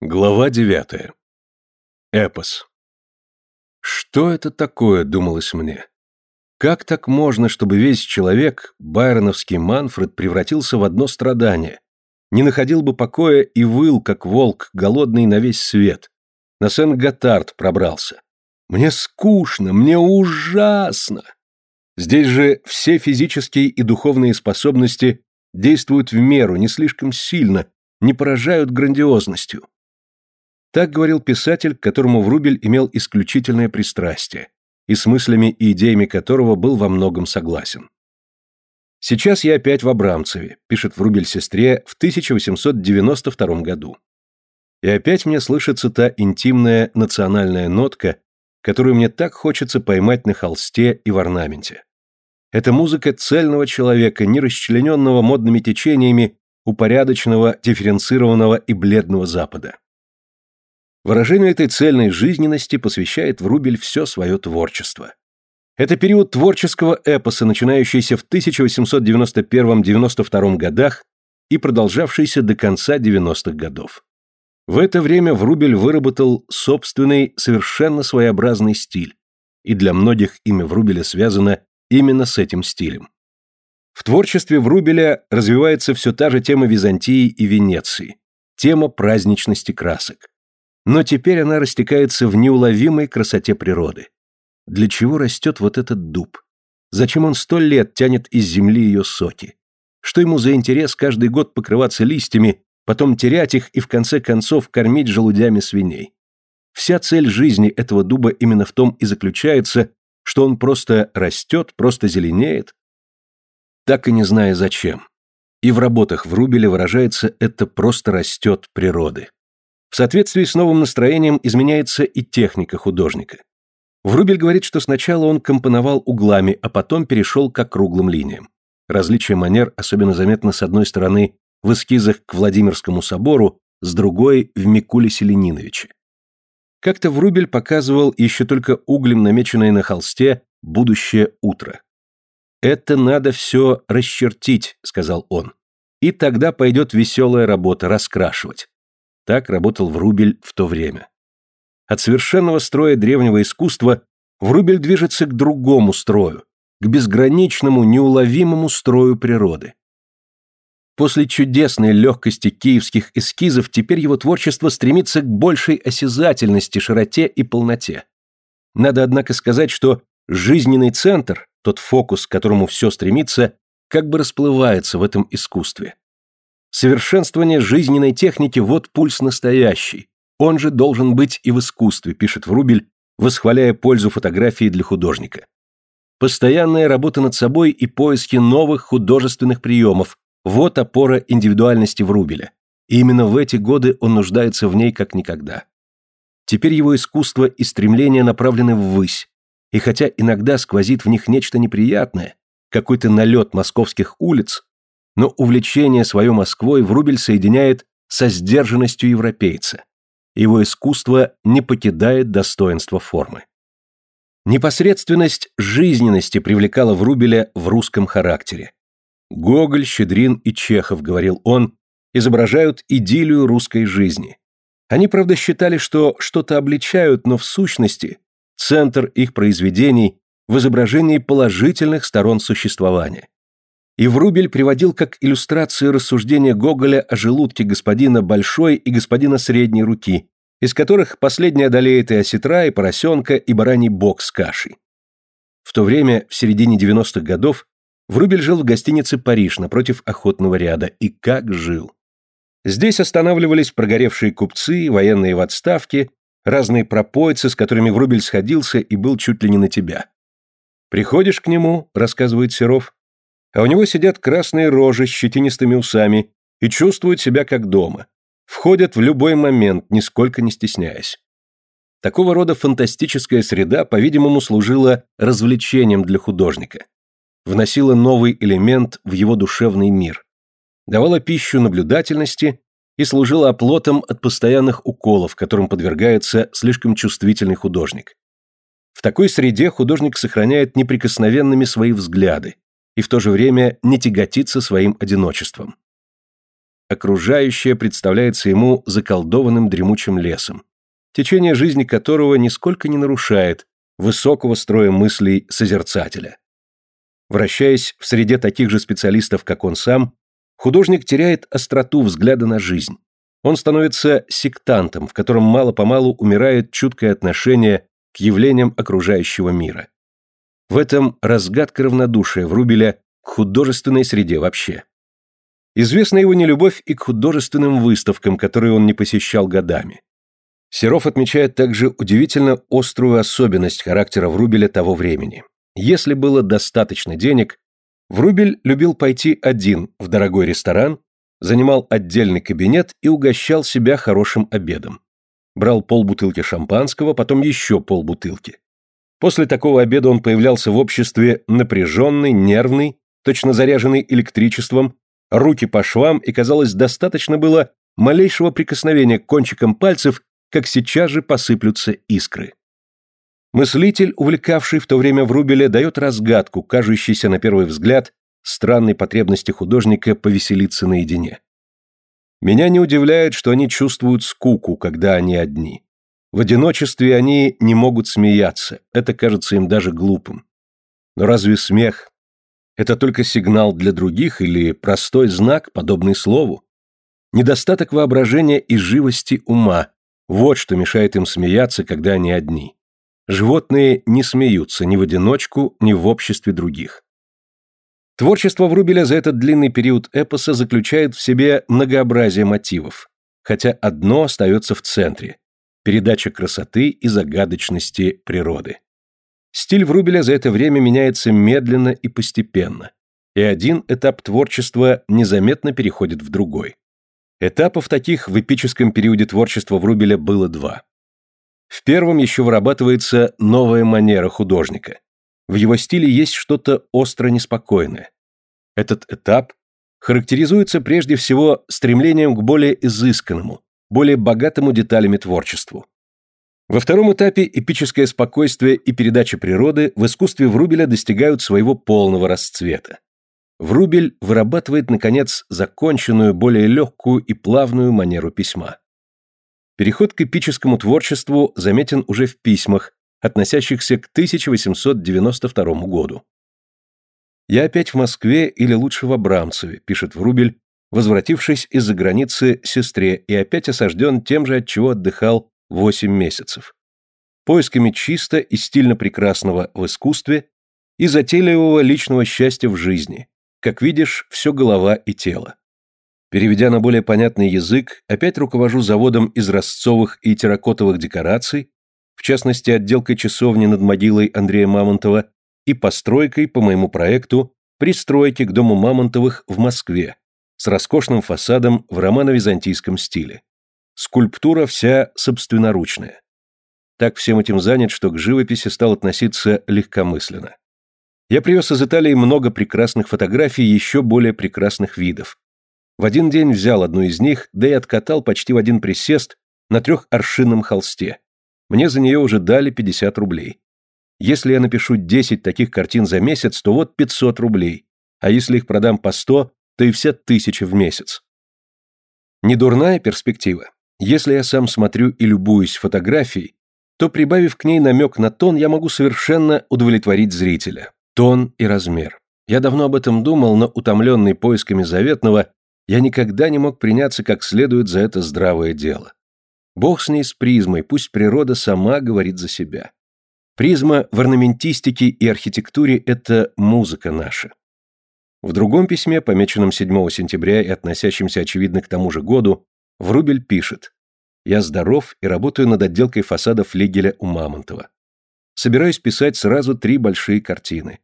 Глава девятая. Эпос. Что это такое, думалось мне? Как так можно, чтобы весь человек, байроновский Манфред, превратился в одно страдание? Не находил бы покоя и выл, как волк, голодный на весь свет. На Сен-Готард пробрался. Мне скучно, мне ужасно. Здесь же все физические и духовные способности действуют в меру, не слишком сильно, не поражают грандиозностью. Так говорил писатель, к которому Врубель имел исключительное пристрастие, и с мыслями и идеями которого был во многом согласен. «Сейчас я опять в Абрамцеве», – пишет Врубель сестре в 1892 году. И опять мне слышится та интимная национальная нотка, которую мне так хочется поймать на холсте и в орнаменте. Это музыка цельного человека, не расчлененного модными течениями упорядоченного, дифференцированного и бледного Запада. Выражению этой цельной жизненности посвящает Врубель все свое творчество. Это период творческого эпоса, начинающийся в 1891-92 годах и продолжавшийся до конца 90-х годов. В это время Врубель выработал собственный, совершенно своеобразный стиль, и для многих имя Врубеля связано именно с этим стилем. В творчестве Врубеля развивается все та же тема Византии и Венеции, тема праздничности красок но теперь она растекается в неуловимой красоте природы. Для чего растет вот этот дуб? Зачем он сто лет тянет из земли ее соки? Что ему за интерес каждый год покрываться листьями, потом терять их и в конце концов кормить желудями свиней? Вся цель жизни этого дуба именно в том и заключается, что он просто растет, просто зеленеет, так и не зная зачем. И в работах Врубеля выражается это просто растет природы. В соответствии с новым настроением изменяется и техника художника. Врубель говорит, что сначала он компоновал углами, а потом перешел к округлым линиям. Различие манер особенно заметно с одной стороны в эскизах к Владимирскому собору, с другой – в Микулисе Лениновиче. Как-то Врубель показывал еще только углем намеченное на холсте «Будущее утро». «Это надо все расчертить», — сказал он. «И тогда пойдет веселая работа, раскрашивать. Так работал Врубель в то время. От совершенного строя древнего искусства Врубель движется к другому строю, к безграничному, неуловимому строю природы. После чудесной легкости киевских эскизов теперь его творчество стремится к большей осязательности, широте и полноте. Надо, однако, сказать, что жизненный центр, тот фокус, к которому все стремится, как бы расплывается в этом искусстве. Совершенствование жизненной техники – вот пульс настоящий. Он же должен быть и в искусстве, пишет Врубель, восхваляя пользу фотографии для художника. Постоянная работа над собой и поиски новых художественных приемов – вот опора индивидуальности Врубеля. И именно в эти годы он нуждается в ней как никогда. Теперь его искусство и стремления направлены ввысь, и хотя иногда сквозит в них нечто неприятное, какой-то налет московских улиц, но увлечение свое Москвой Врубель соединяет со сдержанностью европейца. Его искусство не покидает достоинства формы. Непосредственность жизненности привлекала Врубеля в русском характере. Гоголь, Щедрин и Чехов, говорил он, изображают идиллию русской жизни. Они, правда, считали, что что-то обличают, но в сущности центр их произведений в изображении положительных сторон существования. И Врубель приводил как иллюстрацию рассуждения Гоголя о желудке господина большой и господина средней руки, из которых последний одолеет и осетра, и поросенка, и бараний бок с кашей. В то время, в середине 90-х годов, Врубель жил в гостинице «Париж» напротив охотного ряда. И как жил! Здесь останавливались прогоревшие купцы, военные в отставке, разные пропойцы, с которыми Врубель сходился и был чуть ли не на тебя. «Приходишь к нему», — рассказывает Серов, а у него сидят красные рожи с щетинистыми усами и чувствуют себя как дома. Входят в любой момент, нисколько не стесняясь. Такого рода фантастическая среда, по-видимому, служила развлечением для художника. Вносила новый элемент в его душевный мир. Давала пищу наблюдательности и служила оплотом от постоянных уколов, которым подвергается слишком чувствительный художник. В такой среде художник сохраняет неприкосновенными свои взгляды, и в то же время не тяготиться своим одиночеством. окружающее представляется ему заколдованным дремучим лесом, течение жизни которого нисколько не нарушает высокого строя мыслей созерцателя. Вращаясь в среде таких же специалистов, как он сам, художник теряет остроту взгляда на жизнь. Он становится сектантом, в котором мало-помалу умирает чуткое отношение к явлениям окружающего мира. В этом разгадка равнодушия Врубеля к художественной среде вообще. Известна его нелюбовь и к художественным выставкам, которые он не посещал годами. Серов отмечает также удивительно острую особенность характера Врубеля того времени. Если было достаточно денег, Врубель любил пойти один в дорогой ресторан, занимал отдельный кабинет и угощал себя хорошим обедом. Брал полбутылки шампанского, потом еще полбутылки. После такого обеда он появлялся в обществе напряженный, нервный, точно заряженный электричеством, руки по швам, и, казалось, достаточно было малейшего прикосновения к кончикам пальцев, как сейчас же посыплются искры. Мыслитель, увлекавший в то время Врубеля, дает разгадку, кажущейся на первый взгляд странной потребности художника повеселиться наедине. Меня не удивляет, что они чувствуют скуку, когда они одни. В одиночестве они не могут смеяться, это кажется им даже глупым. Но разве смех – это только сигнал для других или простой знак, подобный слову? Недостаток воображения и живости ума – вот что мешает им смеяться, когда они одни. Животные не смеются ни в одиночку, ни в обществе других. Творчество Врубеля за этот длинный период эпоса заключает в себе многообразие мотивов, хотя одно остается в центре – передача красоты и загадочности природы. Стиль Врубеля за это время меняется медленно и постепенно, и один этап творчества незаметно переходит в другой. Этапов таких в эпическом периоде творчества Врубеля было два. В первом еще вырабатывается новая манера художника – в его стиле есть что-то остро неспокойное. Этот этап характеризуется прежде всего стремлением к более изысканному, более богатому деталями творчеству. Во втором этапе эпическое спокойствие и передача природы в искусстве Врубеля достигают своего полного расцвета. Врубель вырабатывает, наконец, законченную, более легкую и плавную манеру письма. Переход к эпическому творчеству заметен уже в письмах, относящихся к 1892 году. «Я опять в Москве или лучше в Абрамцеве», пишет Врубель, возвратившись из-за границы сестре и опять осажден тем же, от чего отдыхал 8 месяцев. Поисками чисто и стильно прекрасного в искусстве и затейливого личного счастья в жизни. Как видишь, все голова и тело. Переведя на более понятный язык, опять руковожу заводом из ростцовых и терракотовых декораций, в частности отделкой часовни над могилой Андрея Мамонтова и постройкой по моему проекту пристройки к дому Мамонтовых в Москве с роскошным фасадом в романо-византийском стиле. Скульптура вся собственноручная. Так всем этим занят, что к живописи стал относиться легкомысленно. Я привез из Италии много прекрасных фотографий еще более прекрасных видов. В один день взял одну из них, да и откатал почти в один присест на трехаршинном холсте. Мне за нее уже дали 50 рублей. Если я напишу 10 таких картин за месяц, то вот 500 рублей. А если их продам по 100, то и вся тысяча в месяц. Недурная перспектива. Если я сам смотрю и любуюсь фотографией, то, прибавив к ней намек на тон, я могу совершенно удовлетворить зрителя. Тон и размер. Я давно об этом думал, но, утомленный поисками заветного, я никогда не мог приняться как следует за это здравое дело. Бог с ней с призмой, пусть природа сама говорит за себя. Призма в орнаментистике и архитектуре – это музыка наша. В другом письме, помеченном 7 сентября и относящемся, очевидно, к тому же году, Врубель пишет «Я здоров и работаю над отделкой фасада флигеля у Мамонтова. Собираюсь писать сразу три большие картины.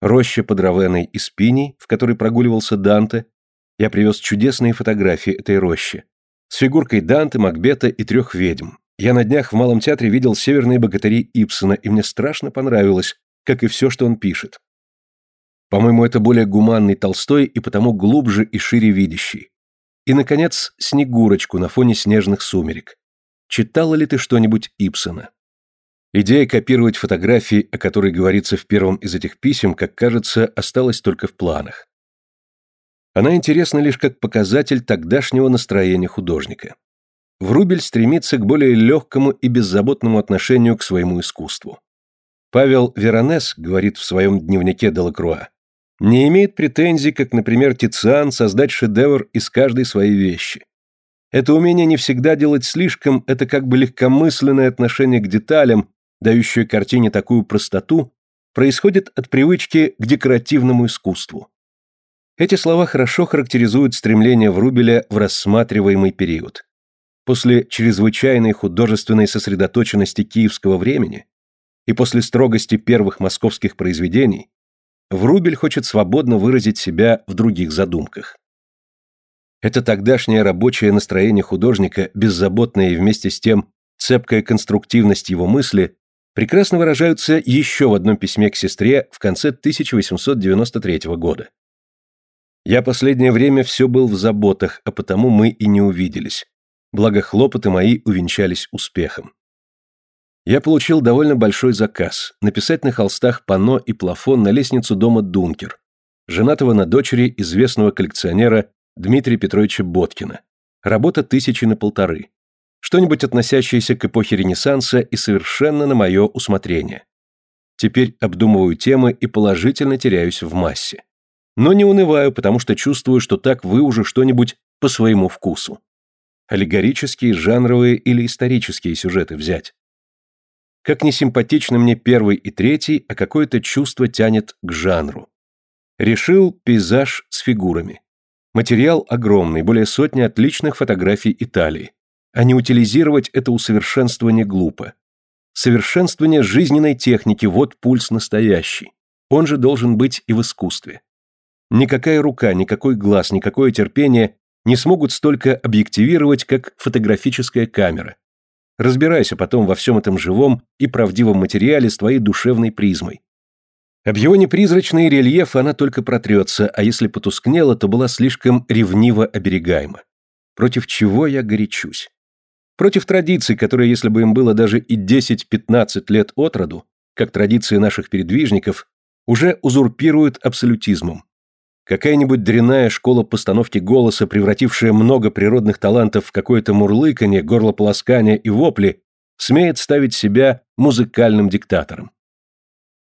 Роща под Равеной и Спини, в которой прогуливался Данте. Я привез чудесные фотографии этой рощи с фигуркой Данте, Макбета и трех ведьм. Я на днях в Малом театре видел «Северные богатыри» Ипсона, и мне страшно понравилось, как и все, что он пишет. По-моему, это более гуманный Толстой и потому глубже и шире видящий. И, наконец, Снегурочку на фоне снежных сумерек. Читала ли ты что-нибудь Ипсона? Идея копировать фотографии, о которой говорится в первом из этих писем, как кажется, осталась только в планах. Она интересна лишь как показатель тогдашнего настроения художника. Врубель стремится к более легкому и беззаботному отношению к своему искусству. Павел Веронес говорит в своем дневнике Делакруа, не имеет претензий, как, например, Тициан, создать шедевр из каждой своей вещи. Это умение не всегда делать слишком, это как бы легкомысленное отношение к деталям, дающее картине такую простоту, происходит от привычки к декоративному искусству. Эти слова хорошо характеризуют стремление Врубеля в рассматриваемый период. После чрезвычайной художественной сосредоточенности киевского времени и после строгости первых московских произведений, Врубель хочет свободно выразить себя в других задумках. Это тогдашнее рабочее настроение художника, беззаботное и вместе с тем цепкая конструктивность его мысли, прекрасно выражаются еще в одном письме к сестре в конце 1893 года. Я последнее время все был в заботах, а потому мы и не увиделись. Благо хлопоты мои увенчались успехом. Я получил довольно большой заказ – написать на холстах панно и плафон на лестницу дома Дункер, женатого на дочери известного коллекционера Дмитрия Петровича Боткина. Работа тысячи на полторы. Что-нибудь относящееся к эпохе Ренессанса и совершенно на мое усмотрение. Теперь обдумываю темы и положительно теряюсь в массе. Но не унываю, потому что чувствую, что так вы уже что-нибудь по своему вкусу. Аллегорические, жанровые или исторические сюжеты взять. Как не симпатичны мне первый и третий, а какое-то чувство тянет к жанру. Решил пейзаж с фигурами. Материал огромный, более сотни отличных фотографий Италии. А не утилизировать это усовершенствование глупо. Совершенствование жизненной техники – вот пульс настоящий. Он же должен быть и в искусстве. Никакая рука, никакой глаз, никакое терпение не смогут столько объективировать, как фотографическая камера. Разбирайся потом во всем этом живом и правдивом материале с твоей душевной призмой. Об его непризрачный рельеф она только протрется, а если потускнела, то была слишком ревниво оберегаема. Против чего я горячусь? Против традиций, которые, если бы им было даже и 10-15 лет от роду, как традиции наших передвижников, уже узурпируют абсолютизмом, Какая-нибудь дрянная школа постановки голоса, превратившая много природных талантов в какое-то мурлыканье, горлополоскание и вопли, смеет ставить себя музыкальным диктатором.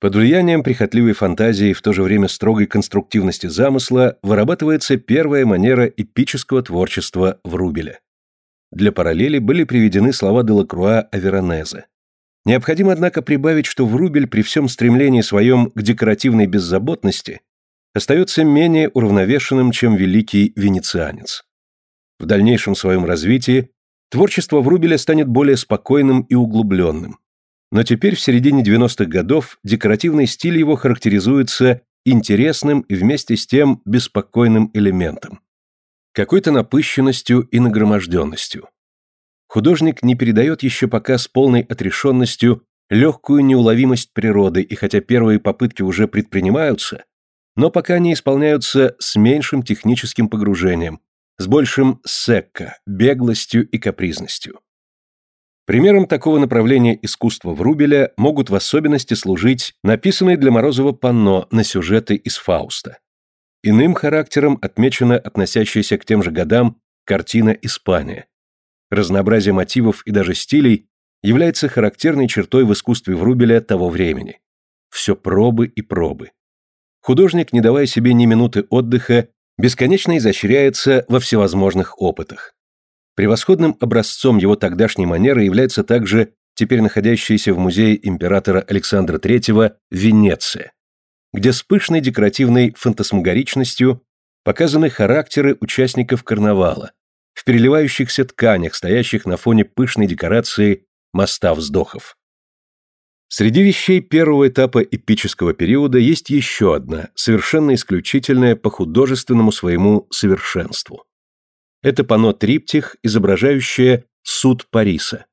Под влиянием прихотливой фантазии и в то же время строгой конструктивности замысла вырабатывается первая манера эпического творчества Врубеля. Для параллели были приведены слова Делакруа о Веронезе. Необходимо, однако, прибавить, что Врубель при всем стремлении своем к декоративной беззаботности остается менее уравновешенным, чем великий венецианец. В дальнейшем своем развитии творчество Врубеля станет более спокойным и углубленным. Но теперь, в середине 90-х годов, декоративный стиль его характеризуется интересным и вместе с тем беспокойным элементом. Какой-то напыщенностью и нагроможденностью. Художник не передает еще пока с полной отрешенностью легкую неуловимость природы, и хотя первые попытки уже предпринимаются, но пока не исполняются с меньшим техническим погружением, с большим секко, беглостью и капризностью. Примером такого направления искусства Врубеля могут в особенности служить написанные для Морозова панно на сюжеты из Фауста. Иным характером отмечена относящаяся к тем же годам картина «Испания». Разнообразие мотивов и даже стилей является характерной чертой в искусстве Врубеля того времени. Все пробы и пробы художник, не давая себе ни минуты отдыха, бесконечно изощряется во всевозможных опытах. Превосходным образцом его тогдашней манеры является также теперь находящаяся в музее императора Александра III Венеция, где с пышной декоративной фантасмагоричностью показаны характеры участников карнавала, в переливающихся тканях, стоящих на фоне пышной декорации моста вздохов. Среди вещей первого этапа эпического периода есть еще одна, совершенно исключительная по художественному своему совершенству. Это панно-триптих, изображающее суд Париса.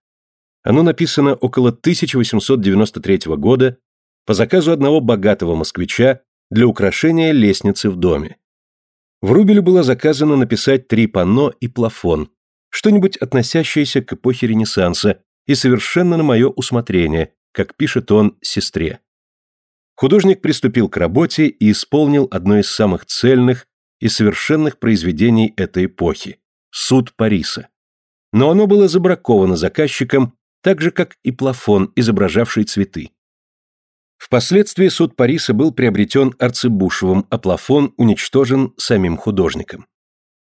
Оно написано около 1893 года по заказу одного богатого москвича для украшения лестницы в доме. Врубелю было заказано написать три панно и плафон, что-нибудь относящееся к эпохе Ренессанса и совершенно на мое усмотрение, как пишет он сестре. Художник приступил к работе и исполнил одно из самых цельных, из совершенных произведений этой эпохи – «Суд Париса». Но оно было забраковано заказчиком, так же, как и плафон, изображавший цветы. Впоследствии суд Париса был приобретен Арцебушевым, а плафон уничтожен самим художником.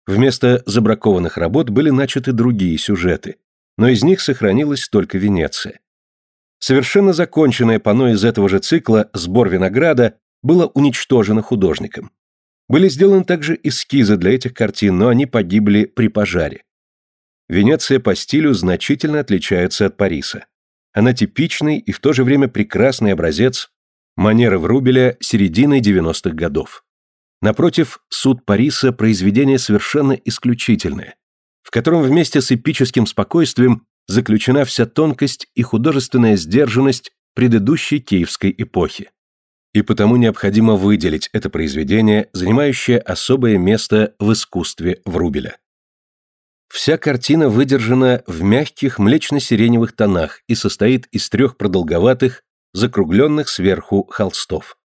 Вместо забракованных работ были начаты другие сюжеты, но из них сохранилась только Венеция. Совершенно законченное панно из этого же цикла «Сбор винограда» было уничтожено художником. Были сделаны также эскизы для этих картин, но они погибли при пожаре. Венеция по стилю значительно отличается от Париса. Она типичный и в то же время прекрасный образец манеры Врубеля середины 90-х годов. Напротив, суд Париса – произведение совершенно исключительное, в котором вместе с эпическим спокойствием заключена вся тонкость и художественная сдержанность предыдущей киевской эпохи. И потому необходимо выделить это произведение, занимающее особое место в искусстве Врубеля. Вся картина выдержана в мягких млечно-сиреневых тонах и состоит из трех продолговатых, закругленных сверху холстов.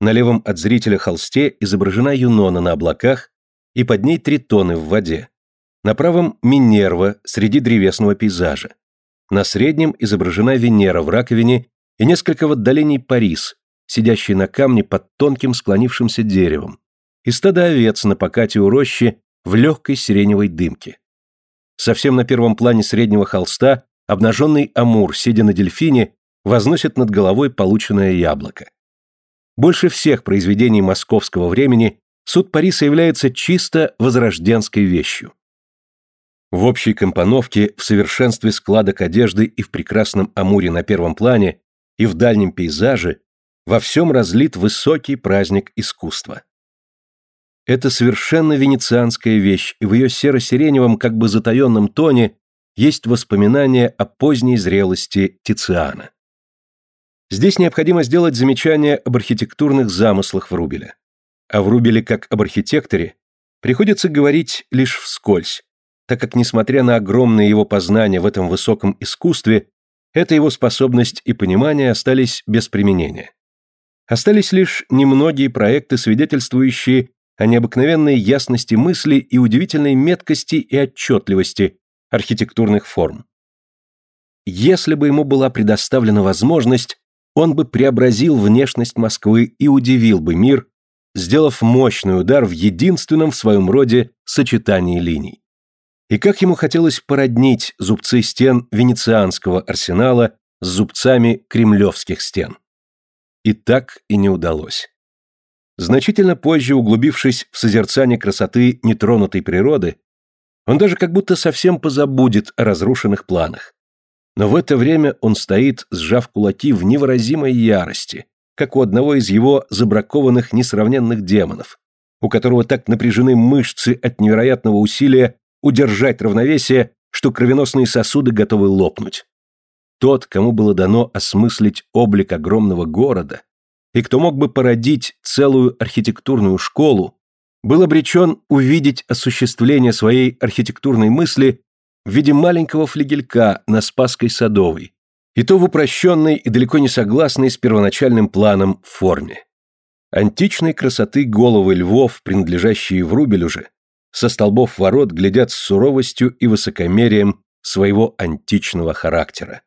На левом от зрителя холсте изображена Юнона на облаках и под ней тритоны в воде. На правом – Минерва среди древесного пейзажа. На среднем изображена Венера в раковине и несколько в отдалении Парис, сидящий на камне под тонким склонившимся деревом, и стадо овец на покате у рощи в легкой сиреневой дымке. Совсем на первом плане среднего холста обнаженный Амур, сидя на дельфине, возносит над головой полученное яблоко. Больше всех произведений московского времени суд Париса является чисто возрожденской вещью. В общей компоновке, в совершенстве складок одежды и в прекрасном Амуре на первом плане, и в дальнем пейзаже, во всем разлит высокий праздник искусства. Это совершенно венецианская вещь, и в ее серо-сиреневом, как бы затаенном тоне есть воспоминание о поздней зрелости Тициана. Здесь необходимо сделать замечание об архитектурных замыслах Врубеля. О Врубеле как об архитекторе приходится говорить лишь вскользь, так как, несмотря на огромные его познания в этом высоком искусстве, эта его способность и понимание остались без применения. Остались лишь немногие проекты, свидетельствующие о необыкновенной ясности мысли и удивительной меткости и отчетливости архитектурных форм. Если бы ему была предоставлена возможность, он бы преобразил внешность Москвы и удивил бы мир, сделав мощный удар в единственном в своем роде сочетании линий. И как ему хотелось породнить зубцы стен венецианского арсенала с зубцами кремлевских стен. И так и не удалось. Значительно позже, углубившись в созерцание красоты нетронутой природы, он даже как будто совсем позабудет о разрушенных планах. Но в это время он стоит, сжав кулаки в невыразимой ярости, как у одного из его забракованных несравненных демонов, у которого так напряжены мышцы от невероятного усилия удержать равновесие, что кровеносные сосуды готовы лопнуть. Тот, кому было дано осмыслить облик огромного города, и кто мог бы породить целую архитектурную школу, был обречен увидеть осуществление своей архитектурной мысли в виде маленького флигелька на Спасской Садовой, и то в упрощенной и далеко не согласной с первоначальным планом форме. Античной красоты головы львов, принадлежащие Врубелю же, со столбов ворот глядят с суровостью и высокомерием своего античного характера.